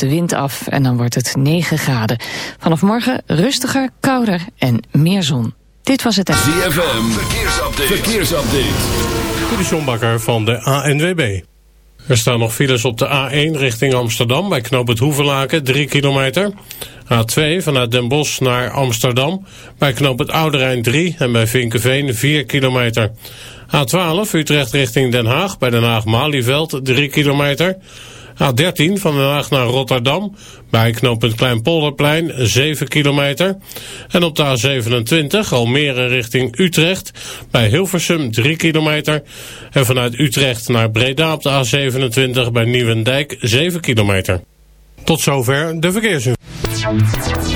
neemt de wind af en dan wordt het 9 graden. Vanaf morgen rustiger, kouder en meer zon. Dit was het... ZFM, verkeersupdate. verkeersupdate. De van de ANWB. Er staan nog files op de A1 richting Amsterdam bij knoop het Hoevelaken 3 kilometer. A2 vanuit Den Bosch naar Amsterdam bij knoop het Oude 3 en bij Vinkenveen 4 kilometer. A12 Utrecht richting Den Haag bij Den Haag-Malieveld 3 kilometer. A13 van Den Haag naar Rotterdam bij knooppunt Kleinpolderplein 7 kilometer. En op de A27 Almere richting Utrecht bij Hilversum 3 kilometer. En vanuit Utrecht naar Breda op de A27 bij Nieuwendijk 7 kilometer. Tot zover de verkeersinformatie.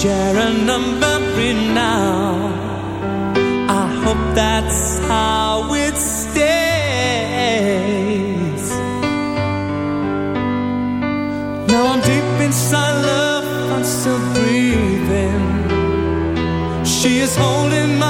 Sharing a memory now. I hope that's how it stays. Now I'm deep inside love, I'm still breathing. She is holding my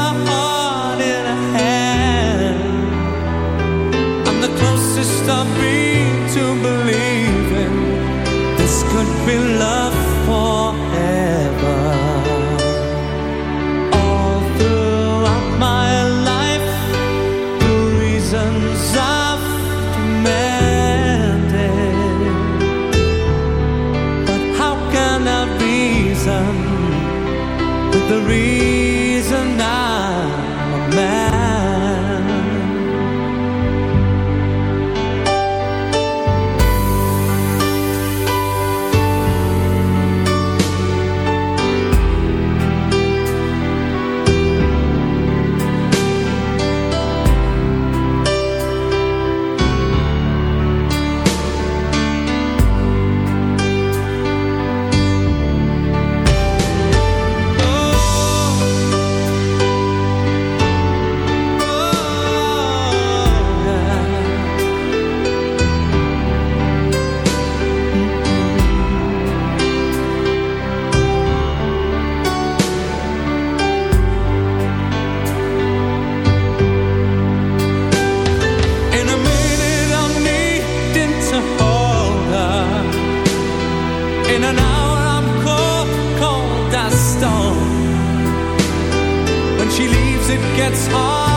In an hour I'm cold, cold as stone. When she leaves it gets harder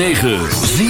106.9.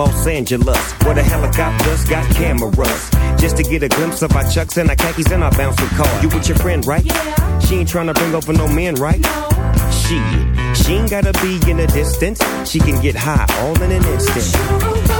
Los Angeles, where the helicopters got cameras. Just to get a glimpse of our chucks and our khakis and our bouncing car. You with your friend, right? Yeah. She ain't trying to bring over no men, right? No. She, she ain't gotta be in the distance. She can get high all in an instant.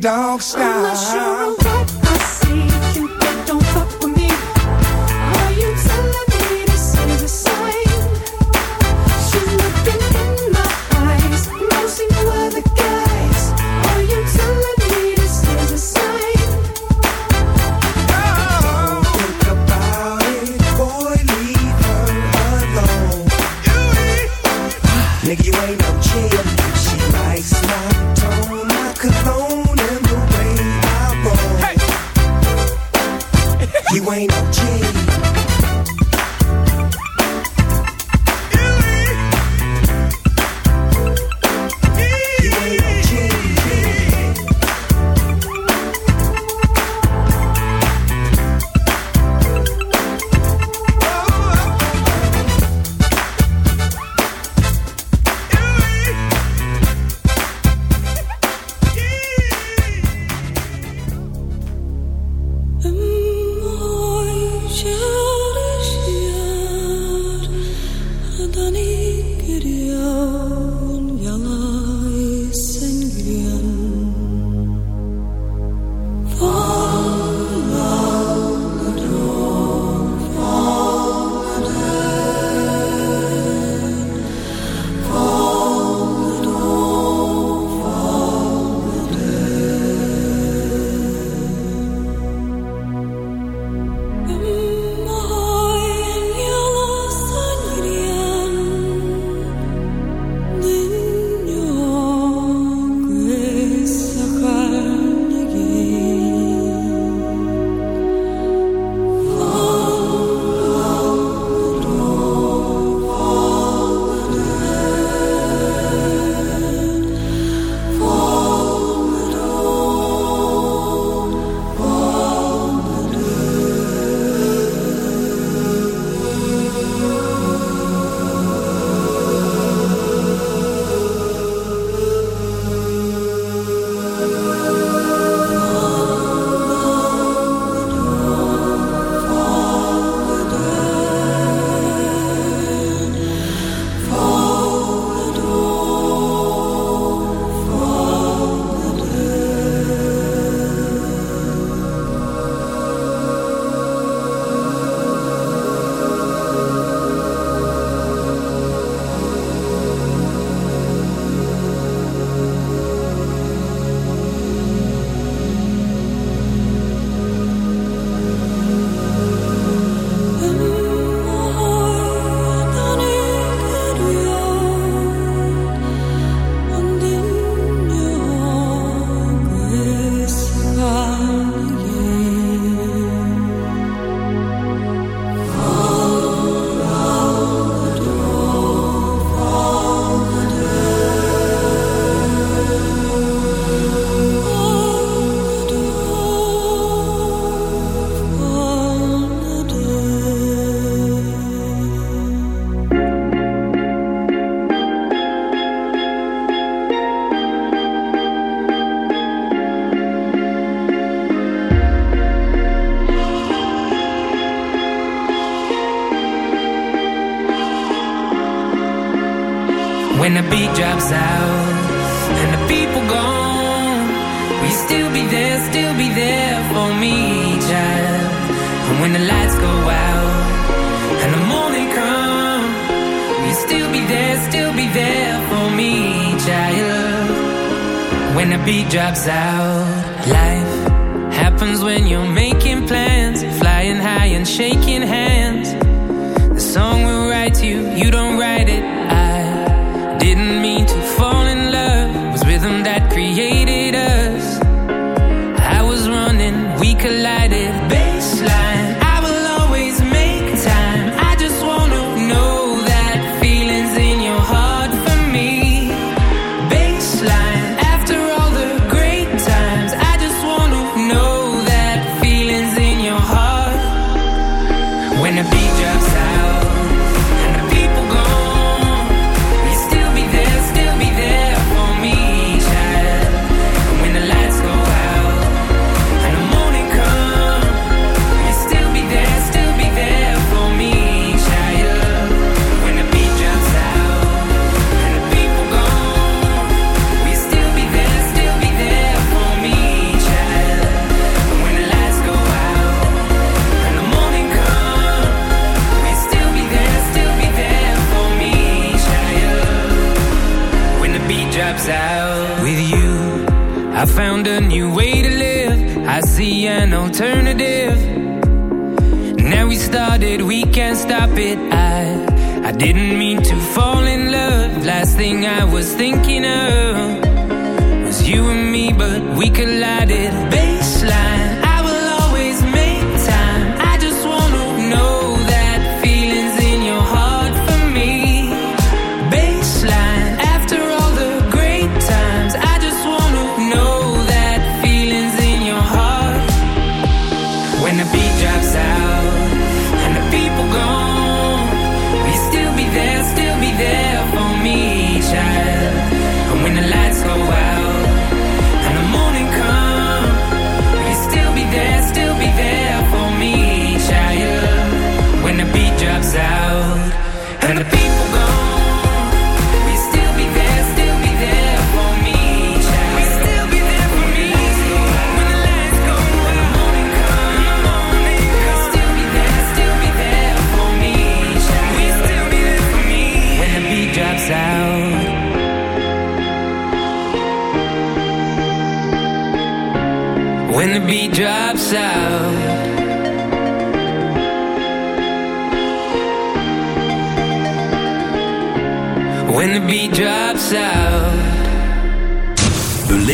dog style.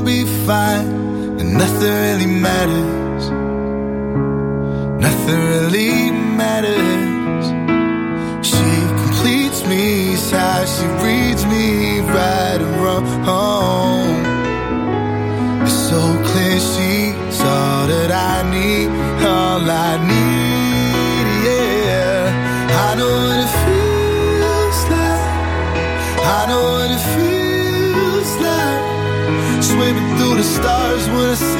I'll be fine. And nothing really matters. Nothing really matters. She completes me, it's how she reads me Right and wrong. It's so clear she's all that I need All I need, yeah. I know what it stars when I see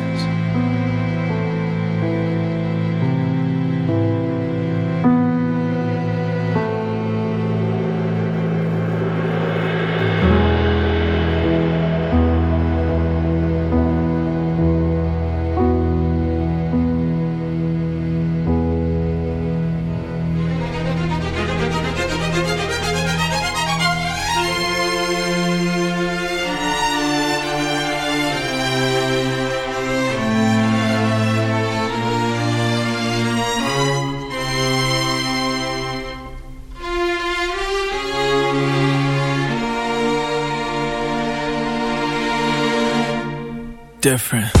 different.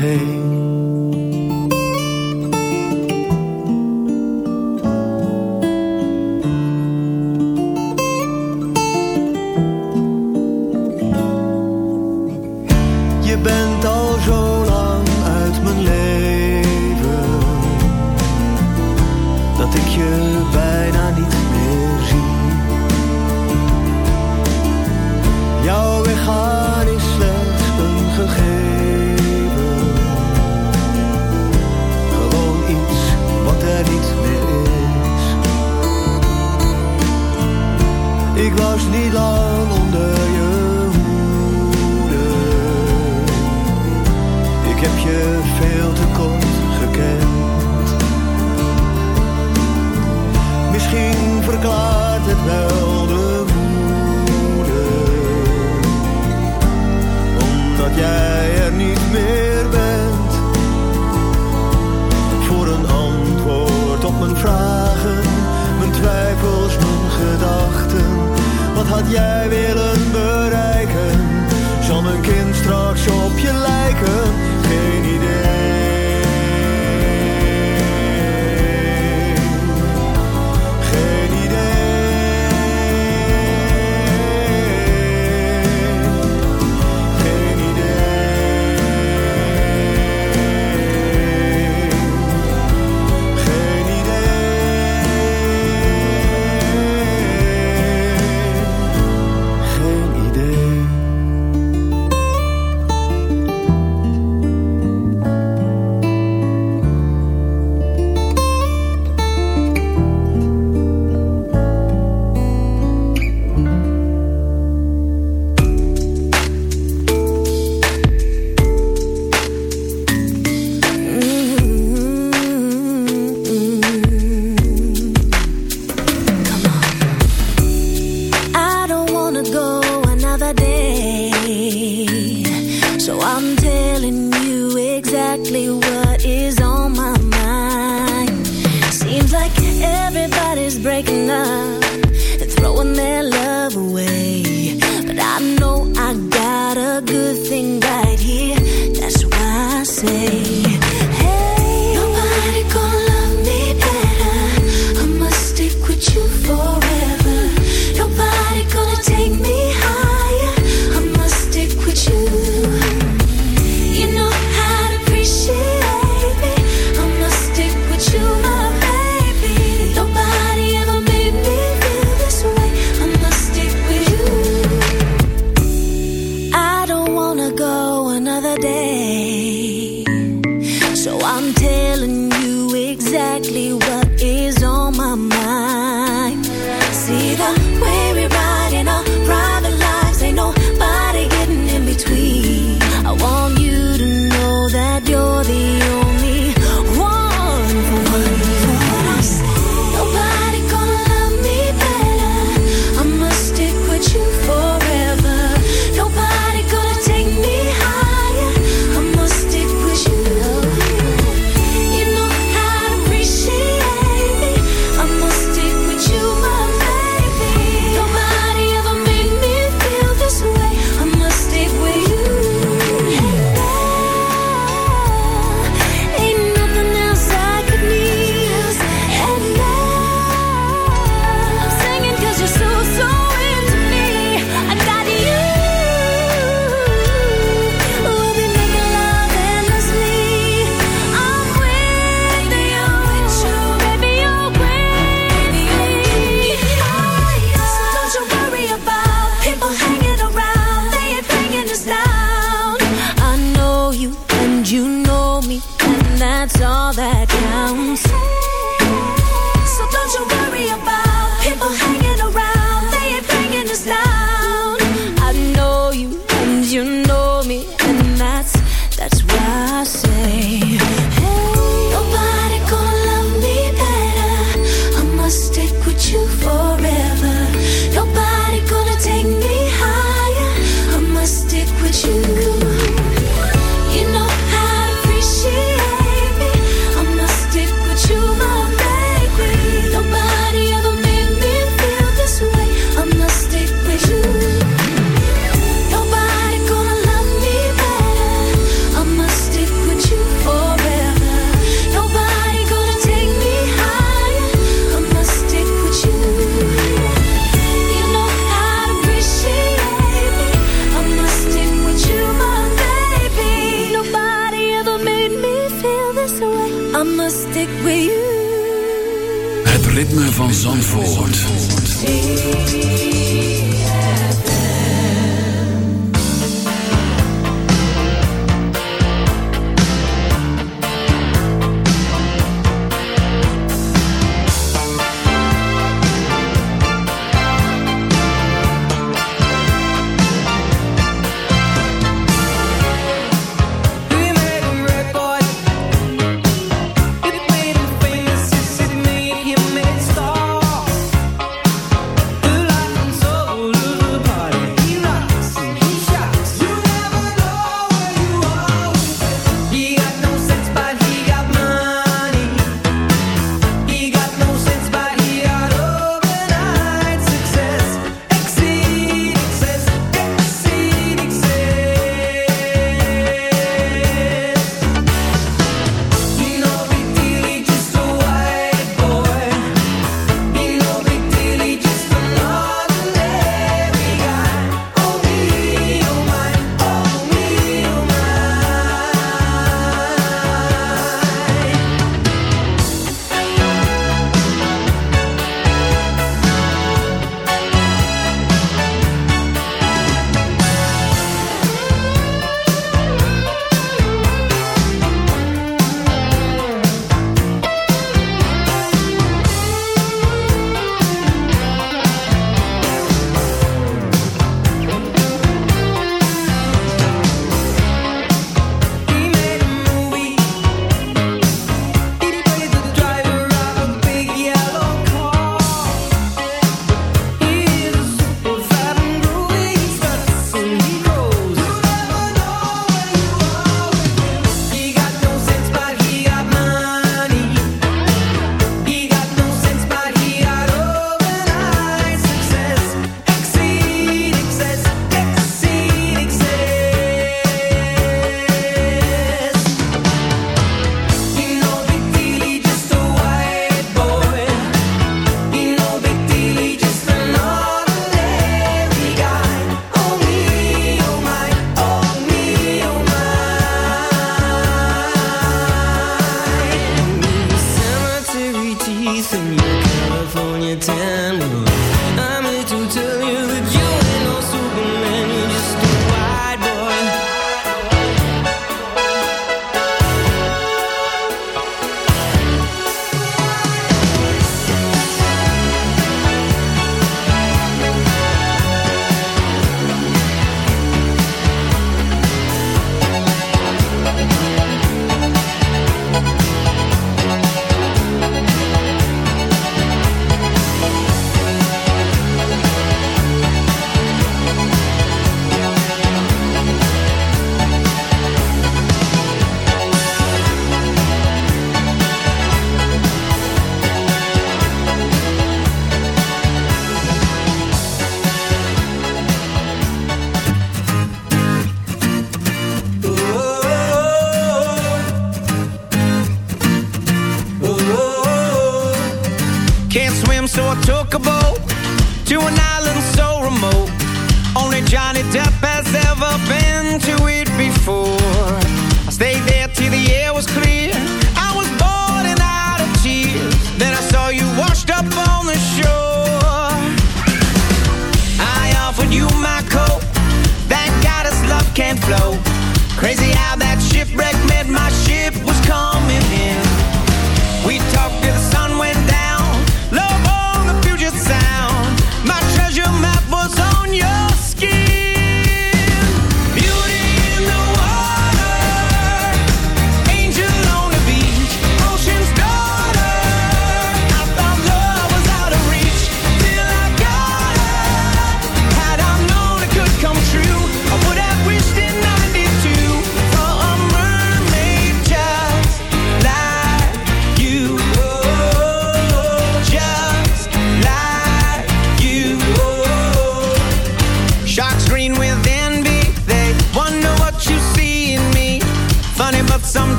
Geen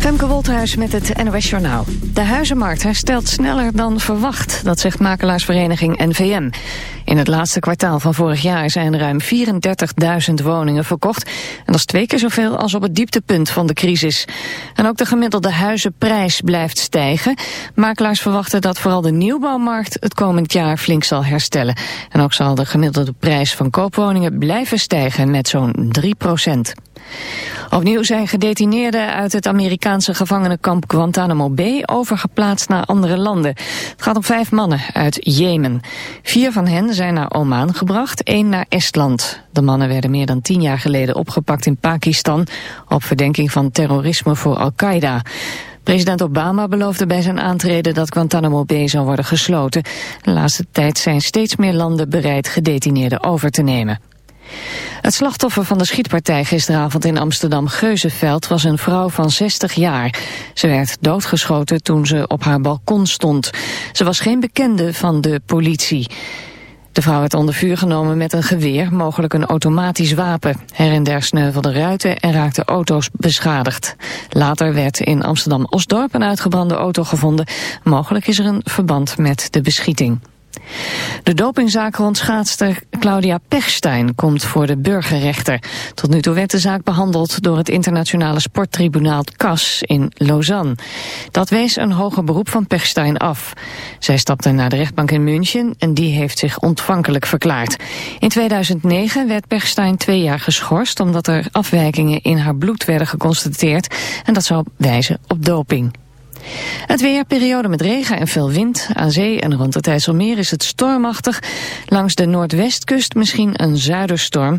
Femke Wolthuis met het NOS Journaal. De huizenmarkt herstelt sneller dan verwacht, dat zegt makelaarsvereniging NVM. In het laatste kwartaal van vorig jaar zijn ruim 34.000 woningen verkocht. En dat is twee keer zoveel als op het dieptepunt van de crisis. En ook de gemiddelde huizenprijs blijft stijgen. Makelaars verwachten dat vooral de nieuwbouwmarkt het komend jaar flink zal herstellen. En ook zal de gemiddelde prijs van koopwoningen blijven stijgen met zo'n 3 procent. Opnieuw zijn gedetineerden uit het Amerikaanse gevangenenkamp Guantanamo Bay overgeplaatst naar andere landen. Het gaat om vijf mannen uit Jemen. Vier van hen zijn naar Oman gebracht, één naar Estland. De mannen werden meer dan tien jaar geleden opgepakt in Pakistan op verdenking van terrorisme voor Al-Qaeda. President Obama beloofde bij zijn aantreden dat Guantanamo Bay zou worden gesloten. De laatste tijd zijn steeds meer landen bereid gedetineerden over te nemen. Het slachtoffer van de schietpartij gisteravond in Amsterdam-Geuzenveld was een vrouw van 60 jaar. Ze werd doodgeschoten toen ze op haar balkon stond. Ze was geen bekende van de politie. De vrouw werd onder vuur genomen met een geweer, mogelijk een automatisch wapen. Her en der sneuvelden ruiten en raakten auto's beschadigd. Later werd in Amsterdam-Osdorp een uitgebrande auto gevonden. Mogelijk is er een verband met de beschieting. De dopingzaak rond schaatster Claudia Pechstein komt voor de burgerrechter. Tot nu toe werd de zaak behandeld door het internationale sporttribunaal CAS in Lausanne. Dat wees een hoger beroep van Pechstein af. Zij stapte naar de rechtbank in München en die heeft zich ontvankelijk verklaard. In 2009 werd Pechstein twee jaar geschorst omdat er afwijkingen in haar bloed werden geconstateerd en dat zou wijzen op doping. Het weer, periode met regen en veel wind. Aan zee en rond het IJsselmeer is het stormachtig. Langs de noordwestkust misschien een zuiderstorm.